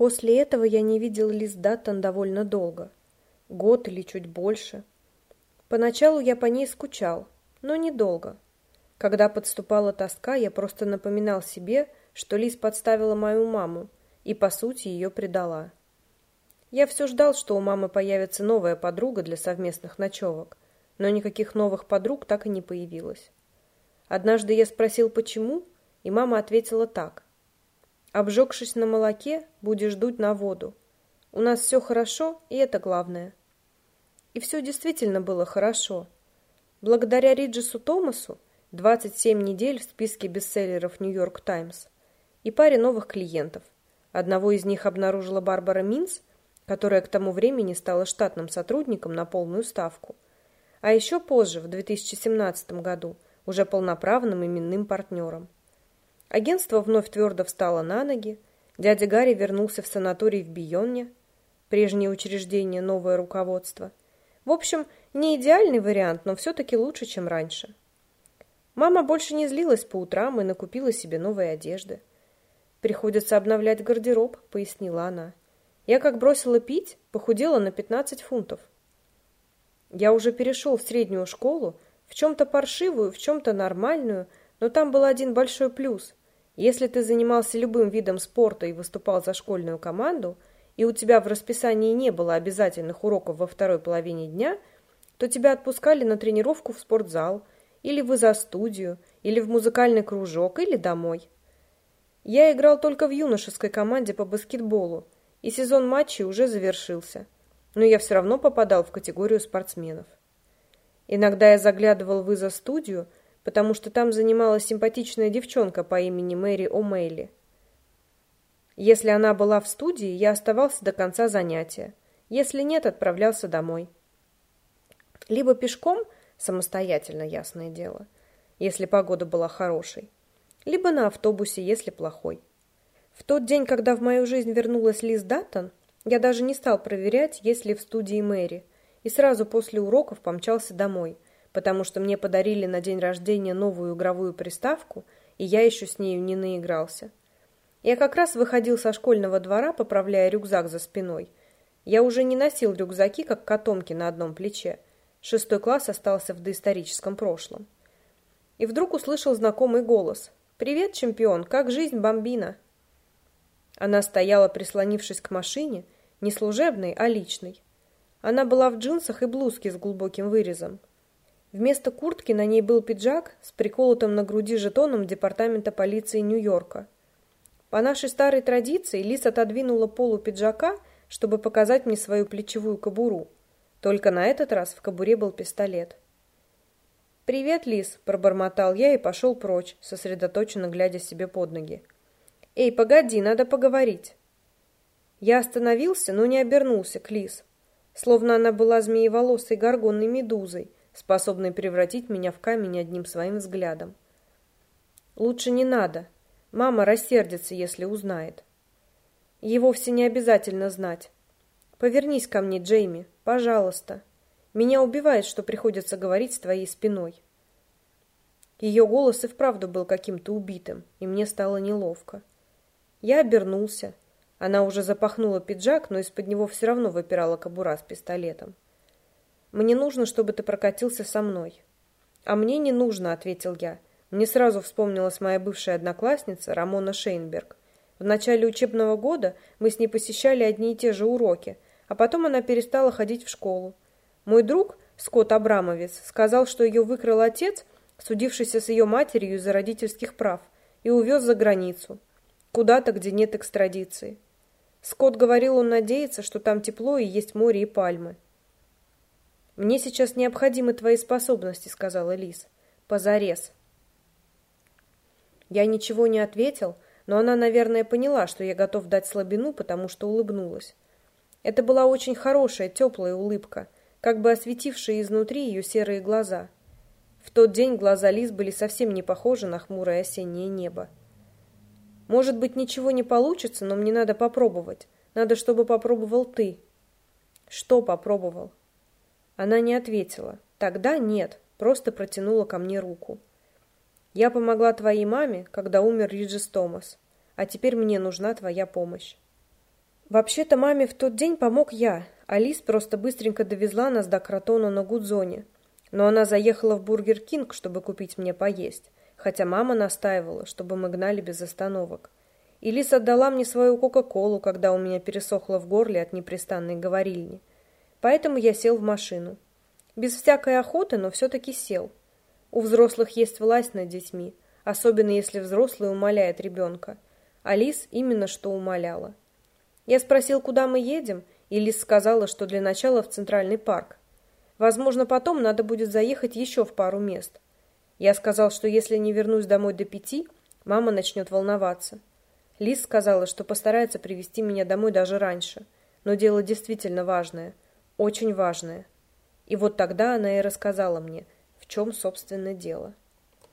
После этого я не видел Лиз Даттон довольно долго. Год или чуть больше. Поначалу я по ней скучал, но недолго. Когда подступала тоска, я просто напоминал себе, что Лиз подставила мою маму и, по сути, ее предала. Я все ждал, что у мамы появится новая подруга для совместных ночевок, но никаких новых подруг так и не появилось. Однажды я спросил, почему, и мама ответила так. «Обжегшись на молоке, будешь дуть на воду. У нас все хорошо, и это главное». И все действительно было хорошо. Благодаря Риджесу Томасу 27 недель в списке бестселлеров «Нью-Йорк Таймс» и паре новых клиентов. Одного из них обнаружила Барбара Минс, которая к тому времени стала штатным сотрудником на полную ставку. А еще позже, в 2017 году, уже полноправным именным партнером. Агентство вновь твердо встало на ноги, дядя Гарри вернулся в санаторий в Бионне, прежнее учреждение, новое руководство. В общем, не идеальный вариант, но все-таки лучше, чем раньше. Мама больше не злилась по утрам и накупила себе новые одежды. «Приходится обновлять гардероб», — пояснила она. Я как бросила пить, похудела на 15 фунтов. Я уже перешел в среднюю школу, в чем-то паршивую, в чем-то нормальную, но там был один большой плюс. Если ты занимался любым видом спорта и выступал за школьную команду, и у тебя в расписании не было обязательных уроков во второй половине дня, то тебя отпускали на тренировку в спортзал, или в изо-студию, или в музыкальный кружок, или домой. Я играл только в юношеской команде по баскетболу, и сезон матчей уже завершился, но я все равно попадал в категорию спортсменов. Иногда я заглядывал в изо-студию, потому что там занималась симпатичная девчонка по имени Мэри О'Мейли. Если она была в студии, я оставался до конца занятия. Если нет, отправлялся домой. Либо пешком, самостоятельно, ясное дело, если погода была хорошей, либо на автобусе, если плохой. В тот день, когда в мою жизнь вернулась Лиз Даттон, я даже не стал проверять, есть ли в студии Мэри, и сразу после уроков помчался домой, потому что мне подарили на день рождения новую игровую приставку, и я еще с нею не наигрался. Я как раз выходил со школьного двора, поправляя рюкзак за спиной. Я уже не носил рюкзаки, как котомки на одном плече. Шестой класс остался в доисторическом прошлом. И вдруг услышал знакомый голос. «Привет, чемпион! Как жизнь, бомбина?» Она стояла, прислонившись к машине, не служебной, а личной. Она была в джинсах и блузке с глубоким вырезом. Вместо куртки на ней был пиджак с приколотым на груди жетоном департамента полиции Нью-Йорка. По нашей старой традиции Лис отодвинула полу пиджака, чтобы показать мне свою плечевую кобуру. Только на этот раз в кобуре был пистолет. «Привет, Лис!» – пробормотал я и пошел прочь, сосредоточенно глядя себе под ноги. «Эй, погоди, надо поговорить». Я остановился, но не обернулся к Лиз, словно она была змееволосой горгонной медузой, способной превратить меня в камень одним своим взглядом. «Лучше не надо. Мама рассердится, если узнает». «Ей вовсе не обязательно знать. Повернись ко мне, Джейми, пожалуйста. Меня убивает, что приходится говорить с твоей спиной». Ее голос и вправду был каким-то убитым, и мне стало неловко. Я обернулся. Она уже запахнула пиджак, но из-под него все равно выпирала кобура с пистолетом. «Мне нужно, чтобы ты прокатился со мной». «А мне не нужно», — ответил я. Мне сразу вспомнилась моя бывшая одноклассница Рамона Шейнберг. В начале учебного года мы с ней посещали одни и те же уроки, а потом она перестала ходить в школу. Мой друг, Скотт Абрамовец, сказал, что ее выкрал отец, судившийся с ее матерью из-за родительских прав, и увез за границу. Куда-то, где нет экстрадиции. Скотт говорил, он надеется, что там тепло и есть море и пальмы. «Мне сейчас необходимы твои способности», — сказала Лиз. «Позарез». Я ничего не ответил, но она, наверное, поняла, что я готов дать слабину, потому что улыбнулась. Это была очень хорошая, теплая улыбка, как бы осветившая изнутри ее серые глаза. В тот день глаза Лиз были совсем не похожи на хмурое осеннее небо. Может быть, ничего не получится, но мне надо попробовать. Надо, чтобы попробовал ты. Что попробовал? Она не ответила. Тогда нет, просто протянула ко мне руку. Я помогла твоей маме, когда умер Риджис Томас, а теперь мне нужна твоя помощь. Вообще-то маме в тот день помог я, а Лиз просто быстренько довезла нас до Кротона на Гудзоне. Но она заехала в Бургер Кинг, чтобы купить мне поесть, хотя мама настаивала, чтобы мы гнали без остановок. И отдала мне свою Кока-Колу, когда у меня пересохло в горле от непрестанной говорильни. Поэтому я сел в машину. Без всякой охоты, но все-таки сел. У взрослых есть власть над детьми, особенно если взрослый умоляет ребенка. Алис именно что умоляла. Я спросил, куда мы едем, и Лис сказала, что для начала в Центральный парк. Возможно, потом надо будет заехать еще в пару мест. Я сказал, что если не вернусь домой до пяти, мама начнет волноваться. Лис сказала, что постарается привести меня домой даже раньше. Но дело действительно важное. Очень важное. И вот тогда она и рассказала мне, в чем, собственно, дело.